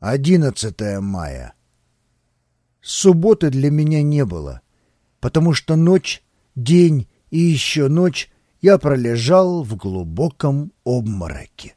11 мая. Субботы для меня не было, потому что ночь, день и еще ночь я пролежал в глубоком обмороке.